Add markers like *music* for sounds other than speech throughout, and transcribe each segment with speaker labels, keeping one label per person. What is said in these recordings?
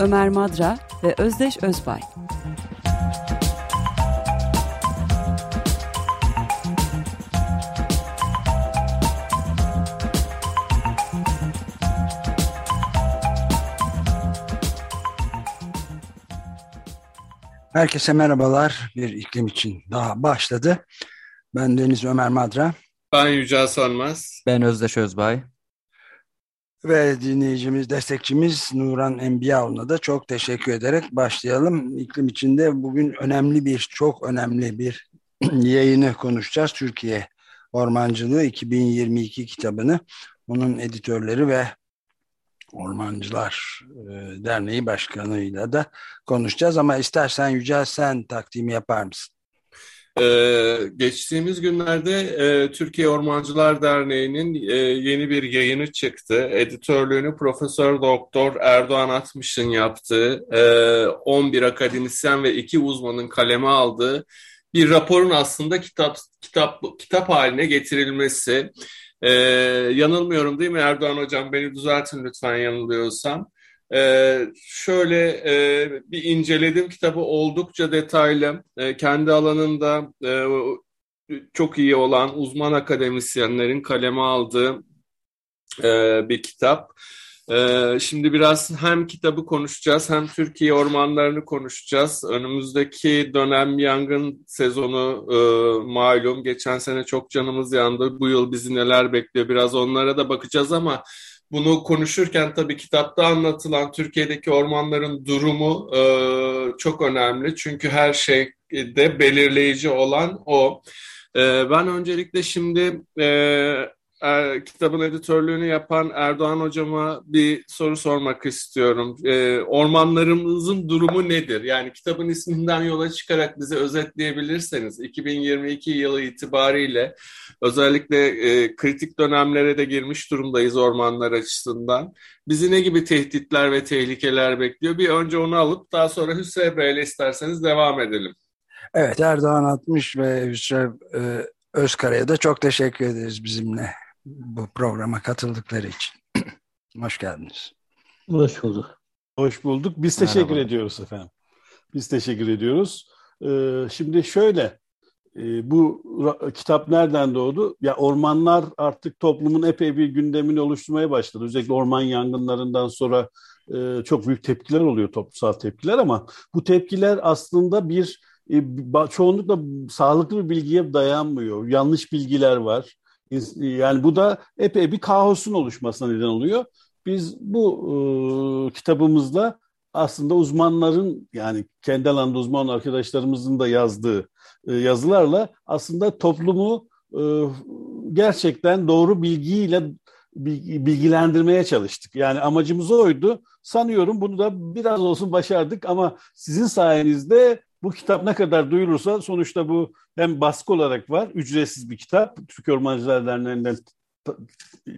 Speaker 1: Ömer Madra ve Özdeş Özbay.
Speaker 2: Herkese merhabalar. Bir iklim için daha başladı. Ben Deniz Ömer Madra.
Speaker 3: Ben Yücel Sönmez.
Speaker 4: Ben Özdeş Özbay.
Speaker 2: Ve dinleyicimiz, destekçimiz Nuran Enbiyaoğlu'na da çok teşekkür ederek başlayalım. İklim içinde bugün önemli bir, çok önemli bir *clears throat* yayını konuşacağız. Türkiye Ormancılığı 2022 kitabını, onun editörleri ve Ormancılar e, Derneği Başkanı'yla da konuşacağız. Ama istersen Yücel sen takdimi yapar mısın?
Speaker 3: Ee, geçtiğimiz günlerde e, Türkiye Ormancılar Derneği'nin e, yeni bir yayını çıktı. Editörlüğünü Profesör Doktor Erdoğan Atmış'ın yaptığı, e, 11 akademisyen ve 2 uzmanın kaleme aldığı bir raporun aslında kitap kitap kitap haline getirilmesi. E, yanılmıyorum değil mi Erdoğan Hocam? Beni düzeltin lütfen yanılıyorsam. Ee, şöyle e, bir inceledim kitabı oldukça detaylı. E, kendi alanında e, çok iyi olan uzman akademisyenlerin kaleme aldığı e, bir kitap. E, şimdi biraz hem kitabı konuşacağız hem Türkiye ormanlarını konuşacağız. Önümüzdeki dönem yangın sezonu e, malum. Geçen sene çok canımız yandı. Bu yıl bizi neler bekliyor biraz onlara da bakacağız ama bunu konuşurken tabii kitapta anlatılan Türkiye'deki ormanların durumu e, çok önemli. Çünkü her şeyde belirleyici olan o. E, ben öncelikle şimdi e, e, kitabın editörlüğünü yapan Erdoğan hocama bir soru sormak istiyorum. E, ormanlarımızın durumu nedir? Yani kitabın isminden yola çıkarak bize özetleyebilirseniz 2022 yılı itibariyle özellikle e, kritik dönemlere de girmiş durumdayız ormanlar açısından. Bizi ne gibi tehditler ve tehlikeler bekliyor? Bir önce onu alıp daha sonra Hüsrev Bey'le isterseniz devam edelim.
Speaker 2: Evet Erdoğan Atmış ve Hüsrev e, Özkara'ya da çok teşekkür ederiz bizimle bu programa katıldıkları için. *clears throat* Hoş geldiniz.
Speaker 5: Hoş bulduk.
Speaker 6: Hoş bulduk. Biz teşekkür Merhaba. ediyoruz efendim. Biz teşekkür ediyoruz. Ee, şimdi şöyle, e, bu kitap nereden doğdu? Ya ormanlar artık toplumun epey bir gündemini oluşturmaya başladı. Özellikle orman yangınlarından sonra e, çok büyük tepkiler oluyor, toplumsal tepkiler ama bu tepkiler aslında bir e, çoğunlukla sağlıklı bir bilgiye dayanmıyor. Yanlış bilgiler var yani bu da epey bir kaosun oluşmasına neden oluyor. Biz bu e, kitabımızda aslında uzmanların yani kendi alanda uzman arkadaşlarımızın da yazdığı e, yazılarla aslında toplumu e, gerçekten doğru bilgiyle bilgilendirmeye çalıştık. Yani amacımız oydu. Sanıyorum bunu da biraz olsun başardık ama sizin sayenizde bu kitap ne kadar duyulursa sonuçta bu hem baskı olarak var, ücretsiz bir kitap. Türk Ormancılar Derneği'nden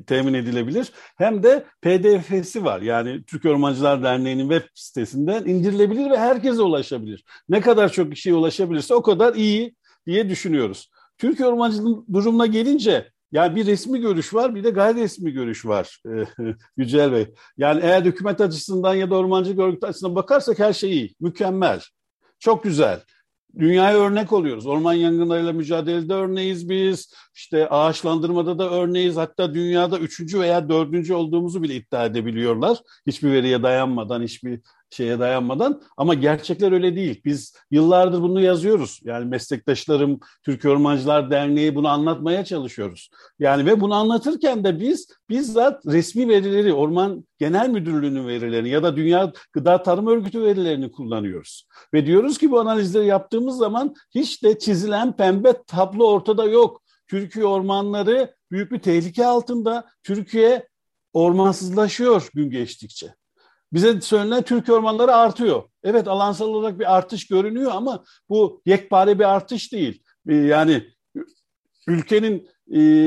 Speaker 6: temin edilebilir. Hem de PDF'si var. Yani Türk Ormancılar Derneği'nin web sitesinden indirilebilir ve herkese ulaşabilir. Ne kadar çok kişiye ulaşabilirse o kadar iyi diye düşünüyoruz. Türk Ormancılığın durumuna gelince yani bir resmi görüş var bir de gayri resmi görüş var *laughs* Yücel Bey. Yani eğer hükümet açısından ya da ormancı örgüt açısından bakarsak her şey iyi, mükemmel. Çok güzel. Dünyaya örnek oluyoruz. Orman yangınlarıyla mücadelede örneğiz biz. İşte ağaçlandırmada da örneğiz. Hatta dünyada üçüncü veya dördüncü olduğumuzu bile iddia edebiliyorlar. Hiçbir veriye dayanmadan, hiçbir şeye dayanmadan ama gerçekler öyle değil. Biz yıllardır bunu yazıyoruz. Yani meslektaşlarım, Türkiye Ormancılar Derneği bunu anlatmaya çalışıyoruz. Yani ve bunu anlatırken de biz bizzat resmi verileri, Orman Genel Müdürlüğü'nün verilerini ya da Dünya Gıda Tarım Örgütü verilerini kullanıyoruz. Ve diyoruz ki bu analizleri yaptığımız zaman hiç de çizilen pembe tablo ortada yok. Türkiye ormanları büyük bir tehlike altında. Türkiye ormansızlaşıyor gün geçtikçe. Bize söylenen Türkiye ormanları artıyor. Evet alansal olarak bir artış görünüyor ama bu yekpare bir artış değil. Ee, yani ülkenin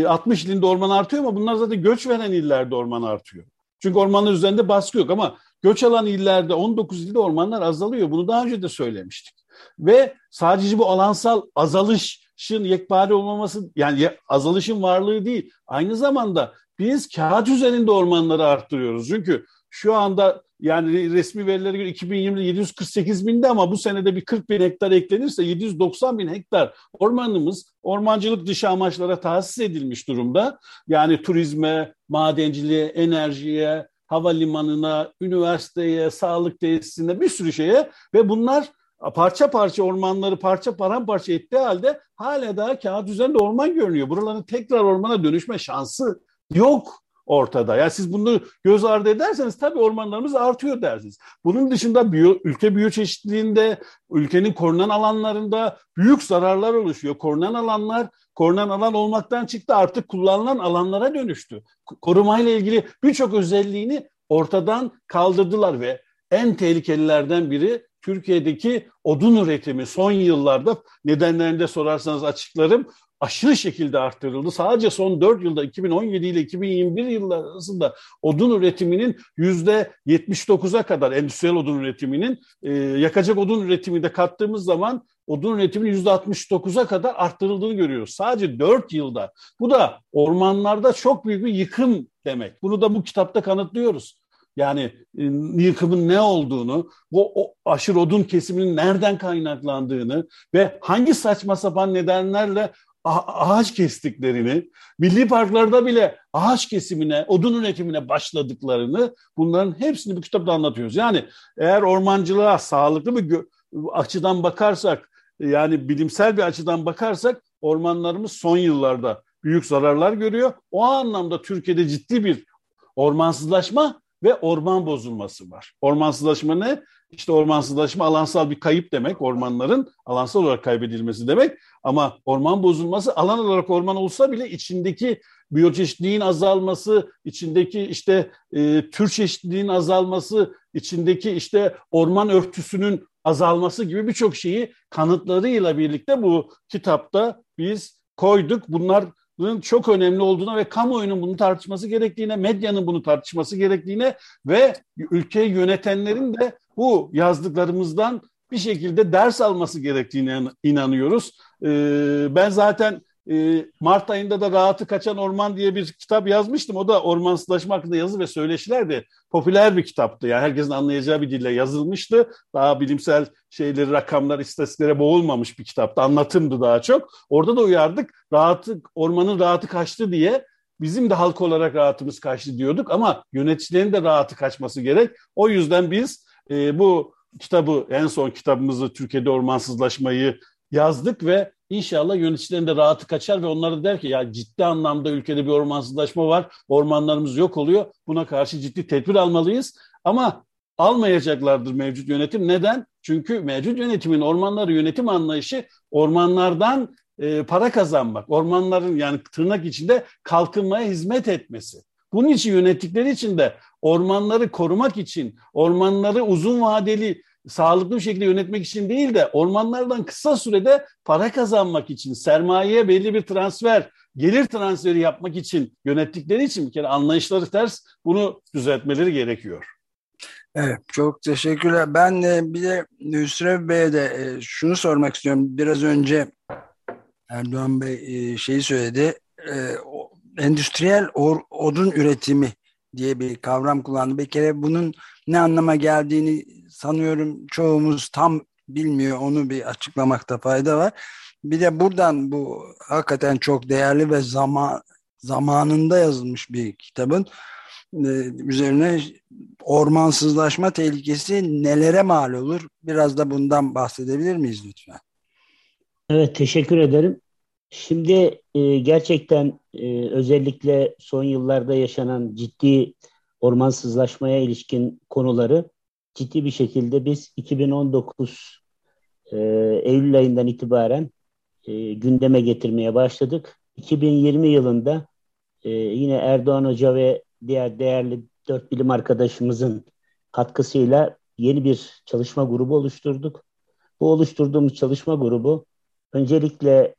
Speaker 6: 60 e, ilinde orman artıyor ama bunlar zaten göç veren illerde orman artıyor. Çünkü ormanlar üzerinde baskı yok ama göç alan illerde 19 ilde ormanlar azalıyor. Bunu daha önce de söylemiştik. Ve sadece bu alansal azalışın yekpare olmaması yani azalışın varlığı değil. Aynı zamanda biz kağıt üzerinde ormanları arttırıyoruz. Çünkü şu anda yani resmi verilere göre 2020'de 748 binde ama bu senede bir 40 bin hektar eklenirse 790 bin hektar ormanımız ormancılık dışı amaçlara tahsis edilmiş durumda. Yani turizme, madenciliğe, enerjiye, havalimanına, üniversiteye, sağlık tesisine bir sürü şeye ve bunlar parça parça ormanları parça paramparça ettiği halde hala daha kağıt üzerinde orman görünüyor. Buraların tekrar ormana dönüşme şansı yok ortada. Yani siz bunu göz ardı ederseniz tabii ormanlarımız artıyor dersiniz. Bunun dışında biyo, ülke biyoçeşitliliğinde, ülkenin korunan alanlarında büyük zararlar oluşuyor. Korunan alanlar korunan alan olmaktan çıktı artık kullanılan alanlara dönüştü. Korumayla ilgili birçok özelliğini ortadan kaldırdılar ve en tehlikelilerden biri Türkiye'deki odun üretimi son yıllarda nedenlerinde sorarsanız açıklarım aşırı şekilde arttırıldı. Sadece son 4 yılda 2017 ile 2021 yılları arasında odun üretiminin yüzde 79'a kadar endüstriyel odun üretiminin e, yakacak odun üretimi de kattığımız zaman odun üretiminin yüzde 69'a kadar arttırıldığını görüyoruz. Sadece 4 yılda. Bu da ormanlarda çok büyük bir yıkım demek. Bunu da bu kitapta kanıtlıyoruz. Yani e, yıkımın ne olduğunu, bu o aşırı odun kesiminin nereden kaynaklandığını ve hangi saçma sapan nedenlerle ağaç kestiklerini, milli parklarda bile ağaç kesimine, odun üretimine başladıklarını bunların hepsini bu kitapta anlatıyoruz. Yani eğer ormancılığa sağlıklı bir açıdan bakarsak, yani bilimsel bir açıdan bakarsak ormanlarımız son yıllarda büyük zararlar görüyor. O anlamda Türkiye'de ciddi bir ormansızlaşma ve orman bozulması var. Ormansızlaşma ne? İşte ormansızlaşma alansal bir kayıp demek. Ormanların alansal olarak kaybedilmesi demek. Ama orman bozulması alan olarak orman olsa bile içindeki biyoçeşitliliğin azalması, içindeki işte e, tür çeşitliliğin azalması, içindeki işte orman örtüsünün azalması gibi birçok şeyi kanıtlarıyla birlikte bu kitapta biz koyduk. Bunlar çok önemli olduğuna ve kamuoyunun bunu tartışması gerektiğine, medyanın bunu tartışması gerektiğine ve ülkeyi yönetenlerin de bu yazdıklarımızdan bir şekilde ders alması gerektiğine inanıyoruz. Ee, ben zaten e, Mart ayında da Rahatı Kaçan Orman diye bir kitap yazmıştım. O da ormansızlaşma hakkında yazı ve söyleşilerdi. Popüler bir kitaptı. Yani herkesin anlayacağı bir dille yazılmıştı. Daha bilimsel şeyleri, rakamlar, istatistiklere boğulmamış bir kitaptı. Anlatımdı daha çok. Orada da uyardık. Rahatı, ormanın rahatı kaçtı diye bizim de halk olarak rahatımız kaçtı diyorduk ama yöneticilerin de rahatı kaçması gerek. O yüzden biz e, bu kitabı en son kitabımızı Türkiye'de ormansızlaşmayı yazdık ve inşallah yöneticilerin de rahatı kaçar ve onlar da der ki ya ciddi anlamda ülkede bir ormansızlaşma var. Ormanlarımız yok oluyor. Buna karşı ciddi tedbir almalıyız. Ama almayacaklardır mevcut yönetim. Neden? Çünkü mevcut yönetimin ormanları yönetim anlayışı ormanlardan e, para kazanmak, ormanların yani tırnak içinde kalkınmaya hizmet etmesi. Bunun için yönettikleri için de ormanları korumak için, ormanları uzun vadeli sağlıklı bir şekilde yönetmek için değil de ormanlardan kısa sürede para kazanmak için, sermayeye belli bir transfer, gelir transferi yapmak için yönettikleri için bir kere anlayışları ters bunu düzeltmeleri gerekiyor.
Speaker 2: Evet, çok teşekkürler. Ben de bir de Hüsrev Bey'e de e, şunu sormak istiyorum. Biraz önce Erdoğan Bey e, şeyi söyledi. E, endüstriyel odun üretimi diye bir kavram kullandı. Bir kere bunun ne anlama geldiğini sanıyorum çoğumuz tam bilmiyor. Onu bir açıklamakta fayda var. Bir de buradan bu hakikaten çok değerli ve zaman zamanında yazılmış bir kitabın e, üzerine ormansızlaşma tehlikesi nelere mal olur? Biraz da bundan bahsedebilir miyiz lütfen?
Speaker 4: Evet teşekkür ederim. Şimdi e, gerçekten e, özellikle son yıllarda yaşanan ciddi ormansızlaşmaya ilişkin konuları ciddi bir şekilde biz 2019 e, Eylül ayından itibaren e, gündeme getirmeye başladık. 2020 yılında e, yine Erdoğan Hoca ve diğer değerli dört bilim arkadaşımızın katkısıyla yeni bir çalışma grubu oluşturduk. Bu oluşturduğumuz çalışma grubu öncelikle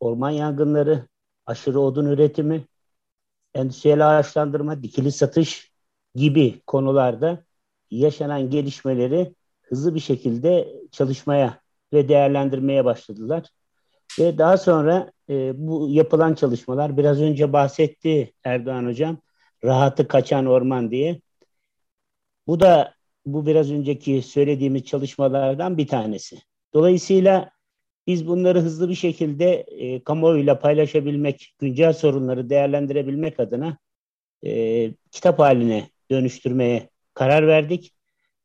Speaker 4: orman yangınları, aşırı odun üretimi, endüstriyel ağaçlandırma, dikili satış gibi konularda yaşanan gelişmeleri hızlı bir şekilde çalışmaya ve değerlendirmeye başladılar. Ve daha sonra e, bu yapılan çalışmalar biraz önce bahsetti Erdoğan Hocam rahatı kaçan orman diye. Bu da bu biraz önceki söylediğimiz çalışmalardan bir tanesi. Dolayısıyla biz bunları hızlı bir şekilde e, kamuoyuyla paylaşabilmek, güncel sorunları değerlendirebilmek adına e, kitap haline dönüştürmeye karar verdik.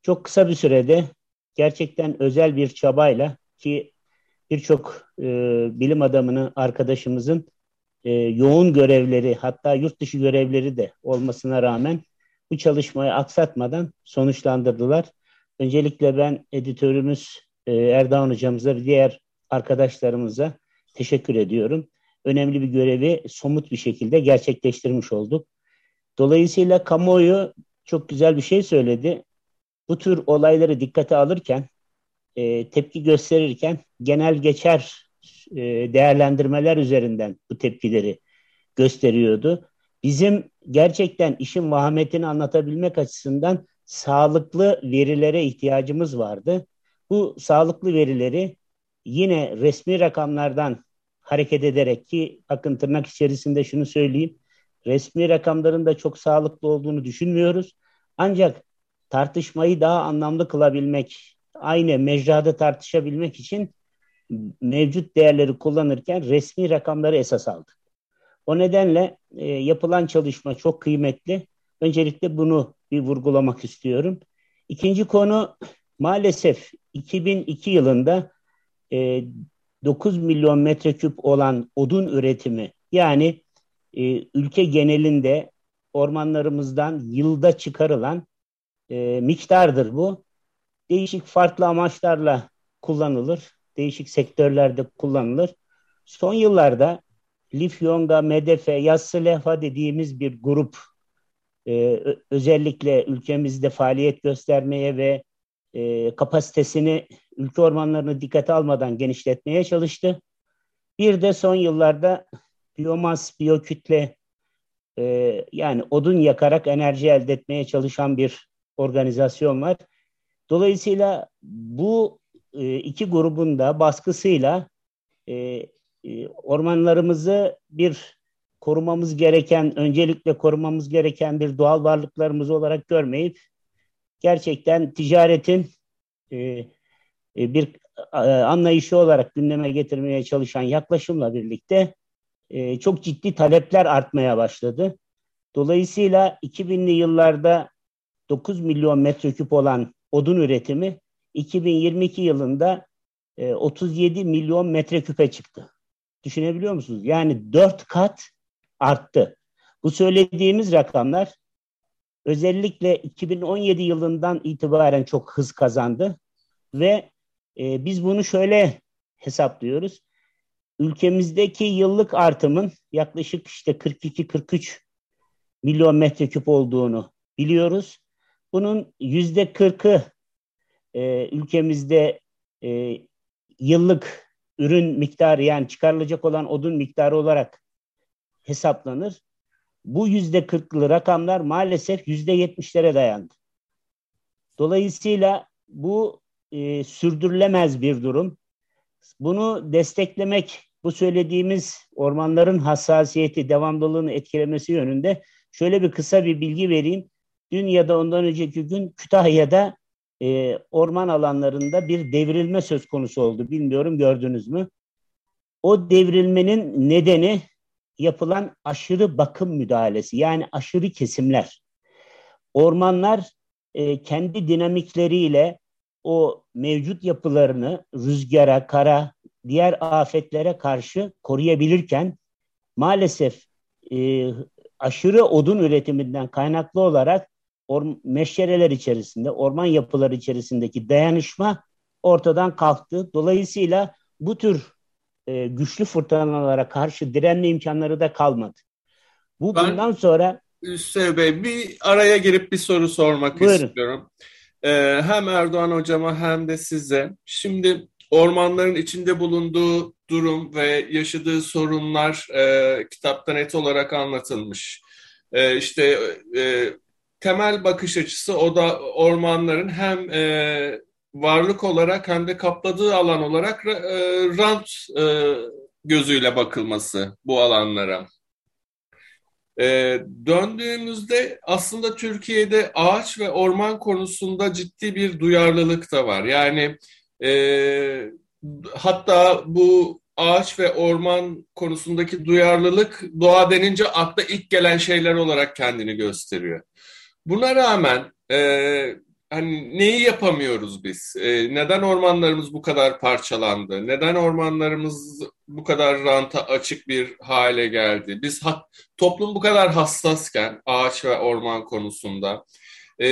Speaker 4: Çok kısa bir sürede gerçekten özel bir çabayla ki birçok e, bilim adamını arkadaşımızın e, yoğun görevleri hatta yurt dışı görevleri de olmasına rağmen bu çalışmayı aksatmadan sonuçlandırdılar. Öncelikle ben editörümüz e, Erdoğan hocamıza ve diğer arkadaşlarımıza teşekkür ediyorum. Önemli bir görevi somut bir şekilde gerçekleştirmiş olduk. Dolayısıyla kamuoyu çok güzel bir şey söyledi. Bu tür olayları dikkate alırken, e, tepki gösterirken genel geçer e, değerlendirmeler üzerinden bu tepkileri gösteriyordu. Bizim gerçekten işin vahametini anlatabilmek açısından sağlıklı verilere ihtiyacımız vardı. Bu sağlıklı verileri yine resmi rakamlardan hareket ederek ki bakın tırnak içerisinde şunu söyleyeyim. Resmi rakamların da çok sağlıklı olduğunu düşünmüyoruz. Ancak tartışmayı daha anlamlı kılabilmek, aynı mecrada tartışabilmek için mevcut değerleri kullanırken resmi rakamları esas aldık. O nedenle e, yapılan çalışma çok kıymetli. Öncelikle bunu bir vurgulamak istiyorum. İkinci konu maalesef 2002 yılında e, 9 milyon metreküp olan odun üretimi yani e, ülke genelinde ormanlarımızdan yılda çıkarılan e, miktardır bu. Değişik farklı amaçlarla kullanılır. Değişik sektörlerde kullanılır. Son yıllarda Lifyonga, Medefe, Yassı Lehva dediğimiz bir grup e, özellikle ülkemizde faaliyet göstermeye ve e, kapasitesini ülke ormanlarını dikkate almadan genişletmeye çalıştı. Bir de son yıllarda biyomas, biyokütle e, yani odun yakarak enerji elde etmeye çalışan bir organizasyon var. Dolayısıyla bu e, iki grubun da baskısıyla e, e, ormanlarımızı bir korumamız gereken, öncelikle korumamız gereken bir doğal varlıklarımız olarak görmeyip gerçekten ticaretin e, e, bir e, anlayışı olarak gündeme getirmeye çalışan yaklaşımla birlikte e, çok ciddi talepler artmaya başladı. Dolayısıyla 2000'li yıllarda 9 milyon metreküp olan odun üretimi 2022 yılında e, 37 milyon metreküpe çıktı. Düşünebiliyor musunuz? Yani 4 kat arttı. Bu söylediğimiz rakamlar özellikle 2017 yılından itibaren çok hız kazandı ve e, biz bunu şöyle hesaplıyoruz. Ülkemizdeki yıllık artımın yaklaşık işte 42-43 milyon metreküp olduğunu biliyoruz. Bunun yüzde kırkı e, ülkemizde e, yıllık ürün miktarı yani çıkarılacak olan odun miktarı olarak hesaplanır. Bu yüzde kırklı rakamlar maalesef yüzde yetmişlere dayandı. Dolayısıyla bu e, sürdürülemez bir durum. Bunu desteklemek, bu söylediğimiz ormanların hassasiyeti, devamlılığını etkilemesi yönünde şöyle bir kısa bir bilgi vereyim. Dün ya da ondan önceki gün Kütahya'da e, orman alanlarında bir devrilme söz konusu oldu. Bilmiyorum gördünüz mü? O devrilmenin nedeni yapılan aşırı bakım müdahalesi yani aşırı kesimler. Ormanlar e, kendi dinamikleriyle o mevcut yapılarını rüzgara, kara, diğer afetlere karşı koruyabilirken maalesef e, aşırı odun üretiminden kaynaklı olarak or, meşereler içerisinde, orman yapıları içerisindeki dayanışma ortadan kalktı. Dolayısıyla bu tür e, güçlü fırtınalara karşı direnme imkanları da kalmadı. Bu ben... bundan sonra
Speaker 3: Hüseyin Bey bir araya girip bir soru sormak
Speaker 4: Buyurun.
Speaker 3: istiyorum. Ee, hem Erdoğan hocama hem de size. Şimdi ormanların içinde bulunduğu durum ve yaşadığı sorunlar e, kitapta net olarak anlatılmış. E, işte e, temel bakış açısı o da ormanların hem e, varlık olarak hem de kapladığı alan olarak e, rant e, gözüyle bakılması bu alanlara. E, döndüğümüzde aslında Türkiye'de ağaç ve orman konusunda ciddi bir duyarlılık da var. Yani e, hatta bu ağaç ve orman konusundaki duyarlılık doğa denince akla ilk gelen şeyler olarak kendini gösteriyor. Buna rağmen e, hani neyi yapamıyoruz biz? E, neden ormanlarımız bu kadar parçalandı? Neden ormanlarımız bu kadar ranta açık bir hale geldi? Biz ha, toplum bu kadar hassasken ağaç ve orman konusunda e,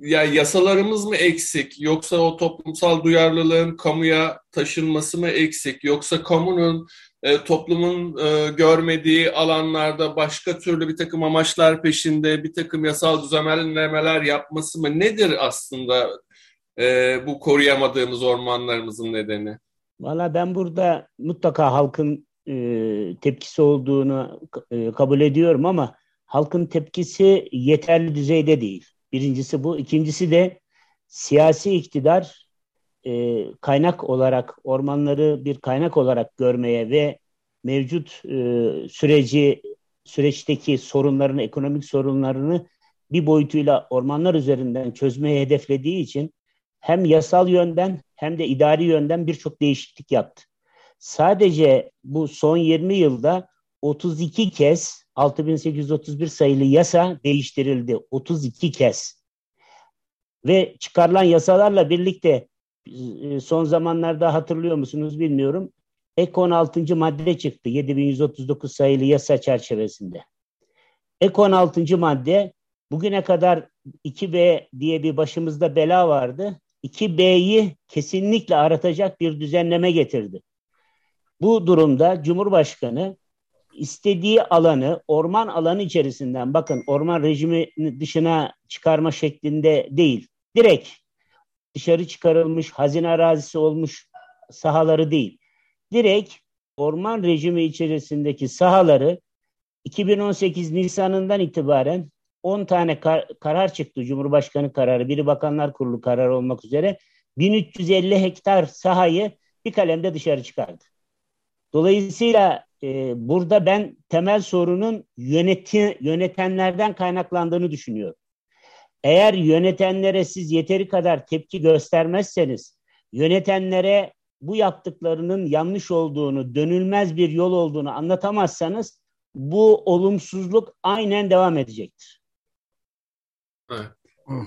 Speaker 3: ya yasalarımız mı eksik yoksa o toplumsal duyarlılığın kamuya taşınması mı eksik yoksa kamunun e, toplumun e, görmediği alanlarda başka türlü bir takım amaçlar peşinde bir takım yasal düzenlemeler yapması mı nedir aslında e, bu koruyamadığımız ormanlarımızın nedeni?
Speaker 4: Valla ben burada mutlaka halkın e, tepkisi olduğunu e, kabul ediyorum ama halkın tepkisi yeterli düzeyde değil. Birincisi bu. İkincisi de siyasi iktidar e, kaynak olarak ormanları bir kaynak olarak görmeye ve mevcut e, süreci süreçteki sorunlarını, ekonomik sorunlarını bir boyutuyla ormanlar üzerinden çözmeye hedeflediği için hem yasal yönden hem de idari yönden birçok değişiklik yaptı. Sadece bu son 20 yılda 32 kez 6831 sayılı yasa değiştirildi. 32 kez. Ve çıkarılan yasalarla birlikte son zamanlarda hatırlıyor musunuz bilmiyorum. Ek 16. madde çıktı 7139 sayılı yasa çerçevesinde. Ek 16. madde bugüne kadar 2B diye bir başımızda bela vardı. 2B'yi kesinlikle aratacak bir düzenleme getirdi. Bu durumda Cumhurbaşkanı istediği alanı orman alanı içerisinden bakın orman rejimi dışına çıkarma şeklinde değil. Direkt dışarı çıkarılmış hazine arazisi olmuş sahaları değil. Direkt orman rejimi içerisindeki sahaları 2018 Nisan'ından itibaren 10 tane kar karar çıktı. Cumhurbaşkanı kararı, biri Bakanlar Kurulu kararı olmak üzere 1350 hektar sahayı bir kalemde dışarı çıkardı. Dolayısıyla e, burada ben temel sorunun yöneti, yönetenlerden kaynaklandığını düşünüyorum. Eğer yönetenlere siz yeteri kadar tepki göstermezseniz, yönetenlere bu yaptıklarının yanlış olduğunu, dönülmez bir yol olduğunu anlatamazsanız bu olumsuzluk aynen devam edecektir.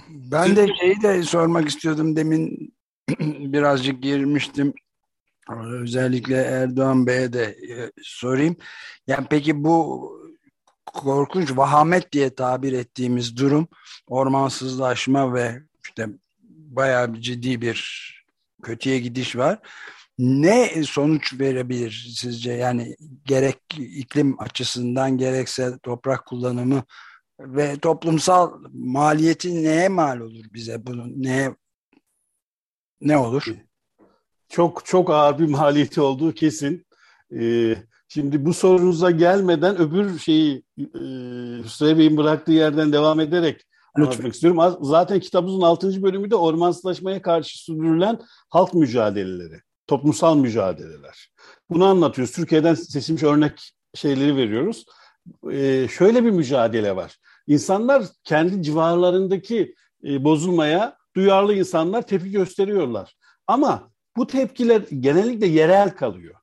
Speaker 2: Ben de şeyi de sormak istiyordum demin *clears throat* birazcık girmiştim. Özellikle Erdoğan Bey'e de e, sorayım. Yani peki bu korkunç vahamet diye tabir ettiğimiz durum ormansızlaşma ve işte bayağı ciddi bir kötüye gidiş var. Ne sonuç verebilir sizce? Yani gerek iklim açısından gerekse toprak kullanımı ve toplumsal maliyeti neye mal olur bize bunun? Neye ne olur?
Speaker 6: Çok çok ağır bir *laughs* maliyeti olduğu kesin. Ee, şimdi bu sorunuza gelmeden öbür şeyi e, Hüsrev Bey'in bıraktığı yerden devam ederek anlatmak istiyorum. Zaten kitabımızın 6. bölümü de ormansızlaşmaya karşı sürdürülen halk mücadeleleri, toplumsal mücadeleler. Bunu anlatıyoruz. Türkiye'den seçilmiş örnek şeyleri veriyoruz. Ee, şöyle bir mücadele var. İnsanlar kendi civarlarındaki e, bozulmaya duyarlı insanlar tepki gösteriyorlar. Ama bu tepkiler genellikle yerel kalıyor.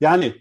Speaker 6: Yani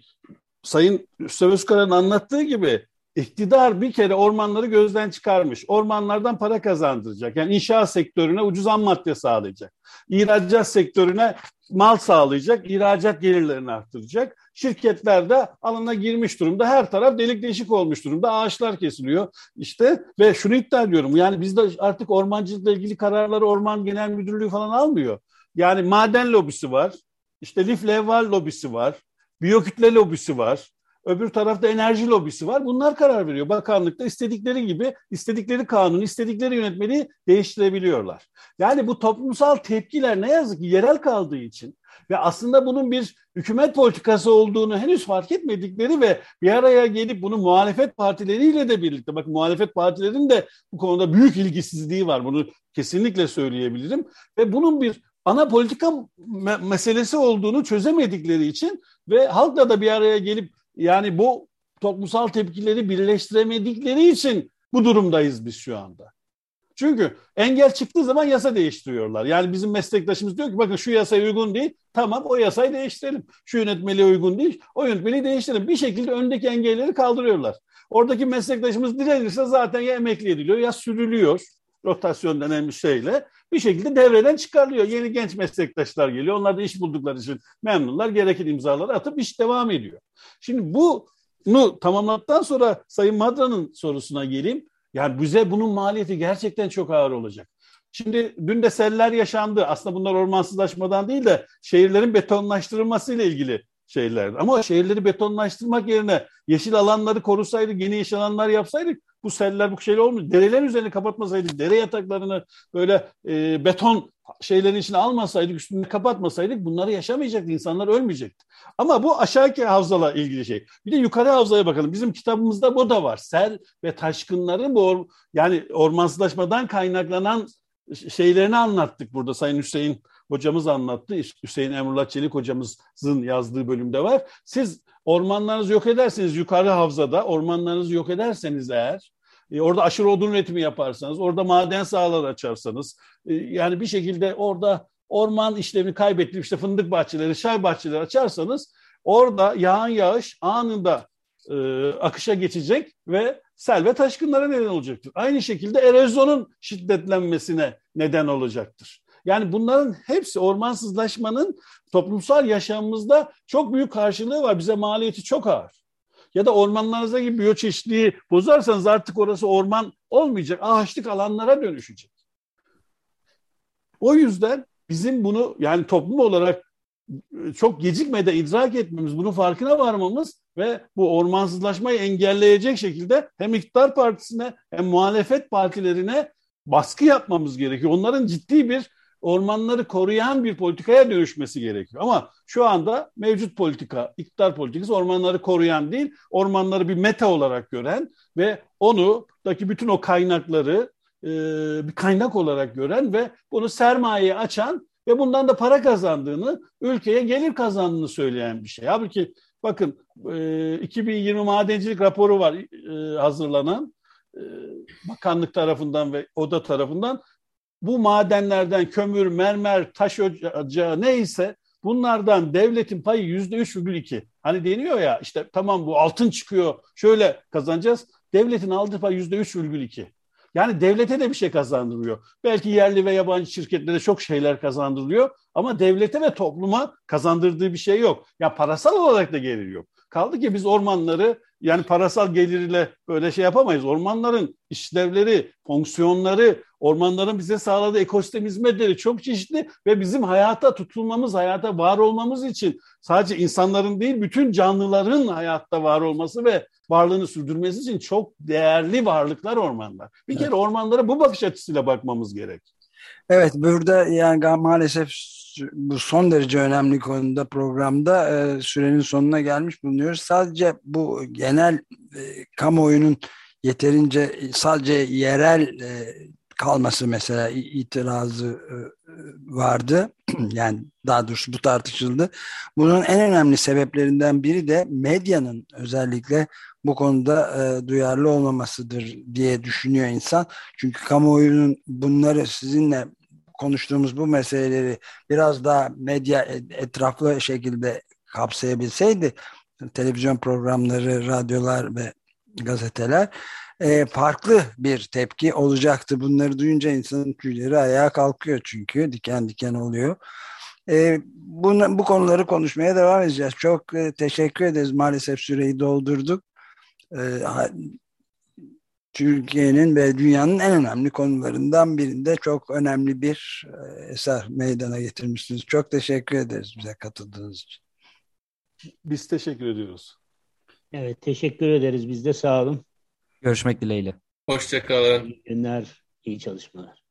Speaker 6: Sayın Üstev Özkar'ın anlattığı gibi iktidar bir kere ormanları gözden çıkarmış. Ormanlardan para kazandıracak. Yani inşaat sektörüne ucuz ham madde sağlayacak. İhracat sektörüne mal sağlayacak, ihracat gelirlerini arttıracak. Şirketler de alana girmiş durumda. Her taraf delik deşik olmuş durumda. Ağaçlar kesiliyor. İşte ve şunu iddia ediyorum. Yani bizde artık ormancılıkla ilgili kararları Orman Genel Müdürlüğü falan almıyor. Yani maden lobisi var. İşte lif levval lobisi var. Biyokütle lobisi var. Öbür tarafta enerji lobisi var. Bunlar karar veriyor. Bakanlıkta istedikleri gibi istedikleri kanun, istedikleri yönetmeliği değiştirebiliyorlar. Yani bu toplumsal tepkiler ne yazık ki yerel kaldığı için ve aslında bunun bir hükümet politikası olduğunu henüz fark etmedikleri ve bir araya gelip bunu muhalefet partileriyle de birlikte bakın muhalefet partilerinin de bu konuda büyük ilgisizliği var. Bunu kesinlikle söyleyebilirim ve bunun bir ana politika me- meselesi olduğunu çözemedikleri için ve halkla da bir araya gelip yani bu toplumsal tepkileri birleştiremedikleri için bu durumdayız biz şu anda. Çünkü engel çıktığı zaman yasa değiştiriyorlar. Yani bizim meslektaşımız diyor ki bakın şu yasaya uygun değil. Tamam o yasayı değiştirelim. Şu yönetmeliğe uygun değil. O yönetmeliği değiştirelim. Bir şekilde öndeki engelleri kaldırıyorlar. Oradaki meslektaşımız direnirse zaten ya emekli ediliyor ya sürülüyor. Rotasyon denen bir şeyle bir şekilde devreden çıkarılıyor. Yeni genç meslektaşlar geliyor. Onlar da iş buldukları için memnunlar. Gereken imzaları atıp iş devam ediyor. Şimdi bunu tamamladıktan sonra Sayın Madra'nın sorusuna geleyim. Yani bize bunun maliyeti gerçekten çok ağır olacak. Şimdi dün de seller yaşandı. Aslında bunlar ormansızlaşmadan değil de şehirlerin betonlaştırılmasıyla ilgili şeyler. Ama şehirleri betonlaştırmak yerine yeşil alanları korusaydık, yeni yeşil alanlar yapsaydık bu seller bu şeyler olmuyor. Derelerin üzerine kapatmasaydık, dere yataklarını böyle e, beton şeylerin içine almasaydık, üstünde kapatmasaydık bunları yaşamayacaktı. insanlar ölmeyecekti. Ama bu aşağıki havzala ilgili şey. Bir de yukarı havzaya bakalım. Bizim kitabımızda bu da var. Sel ve taşkınların bu or, yani ormansızlaşmadan kaynaklanan şeylerini anlattık burada. Sayın Hüseyin hocamız anlattı. Hüseyin Emrullah Çelik hocamızın yazdığı bölümde var. Siz ormanlarınızı yok ederseniz yukarı havzada ormanlarınızı yok ederseniz eğer e, orada aşırı odun üretimi yaparsanız, orada maden sahaları açarsanız, e, yani bir şekilde orada orman işlevini kaybettiği işte fındık bahçeleri, çay bahçeleri açarsanız orada yağan yağış anında e, akışa geçecek ve sel ve taşkınlara neden olacaktır. Aynı şekilde erozyonun şiddetlenmesine neden olacaktır. Yani bunların hepsi ormansızlaşmanın toplumsal yaşamımızda çok büyük karşılığı var. Bize maliyeti çok ağır ya da ormanlarınızda gibi biyoçeşitliği bozarsanız artık orası orman olmayacak. Ağaçlık alanlara dönüşecek. O yüzden bizim bunu yani toplum olarak e, çok gecikmeden idrak etmemiz, bunun farkına varmamız ve bu ormansızlaşmayı engelleyecek şekilde hem iktidar partisine hem muhalefet partilerine baskı yapmamız gerekiyor. Onların ciddi bir ormanları koruyan bir politikaya dönüşmesi gerekiyor. Ama şu anda mevcut politika, iktidar politikası ormanları koruyan değil, ormanları bir meta olarak gören ve onu daki bütün o kaynakları e, bir kaynak olarak gören ve bunu sermayeye açan ve bundan da para kazandığını, ülkeye gelir kazandığını söyleyen bir şey. Halbuki bakın e, 2020 madencilik raporu var e, hazırlanan e, bakanlık tarafından ve oda tarafından bu madenlerden kömür, mermer, taş ocağı neyse bunlardan devletin payı yüzde üç virgül iki. Hani deniyor ya işte tamam bu altın çıkıyor şöyle kazanacağız. Devletin aldığı pay yüzde üç virgül iki. Yani devlete de bir şey kazandırıyor. Belki yerli ve yabancı şirketlere çok şeyler kazandırılıyor ama devlete ve topluma kazandırdığı bir şey yok. Ya parasal olarak da gelir yok. Kaldı ki biz ormanları yani parasal geliriyle böyle şey yapamayız. Ormanların işlevleri, fonksiyonları, ormanların bize sağladığı ekosistem hizmetleri çok çeşitli ve bizim hayata tutulmamız, hayata var olmamız için sadece insanların değil bütün canlıların hayatta var olması ve varlığını sürdürmesi için çok değerli varlıklar ormanlar. Bir kere ormanlara bu bakış açısıyla bakmamız gerek.
Speaker 2: Evet burada yani maalesef bu son derece önemli konuda programda e, sürenin sonuna gelmiş bulunuyoruz. Sadece bu genel e, kamuoyunun yeterince sadece yerel e, kalması mesela itirazı e, vardı. *clears throat* yani daha doğrusu bu tartışıldı. Bunun en önemli sebeplerinden biri de medyanın özellikle bu konuda e, duyarlı olmamasıdır diye düşünüyor insan. Çünkü kamuoyunun bunları sizinle konuştuğumuz bu meseleleri biraz daha medya etraflı şekilde kapsayabilseydi televizyon programları, radyolar ve gazeteler e, farklı bir tepki olacaktı. Bunları duyunca insanın tüyleri ayağa kalkıyor çünkü diken diken oluyor. E, bunu, bu konuları konuşmaya devam edeceğiz. Çok e, teşekkür ederiz. Maalesef süreyi doldurduk. E, Türkiye'nin ve dünyanın en önemli konularından birinde çok önemli bir e, eser meydana getirmişsiniz. Çok teşekkür ederiz bize katıldığınız için.
Speaker 6: Biz teşekkür ediyoruz.
Speaker 4: Evet teşekkür ederiz biz de sağ olun.
Speaker 5: Görüşmek dileğiyle.
Speaker 3: Hoşçakalın.
Speaker 4: İyi günler, iyi çalışmalar.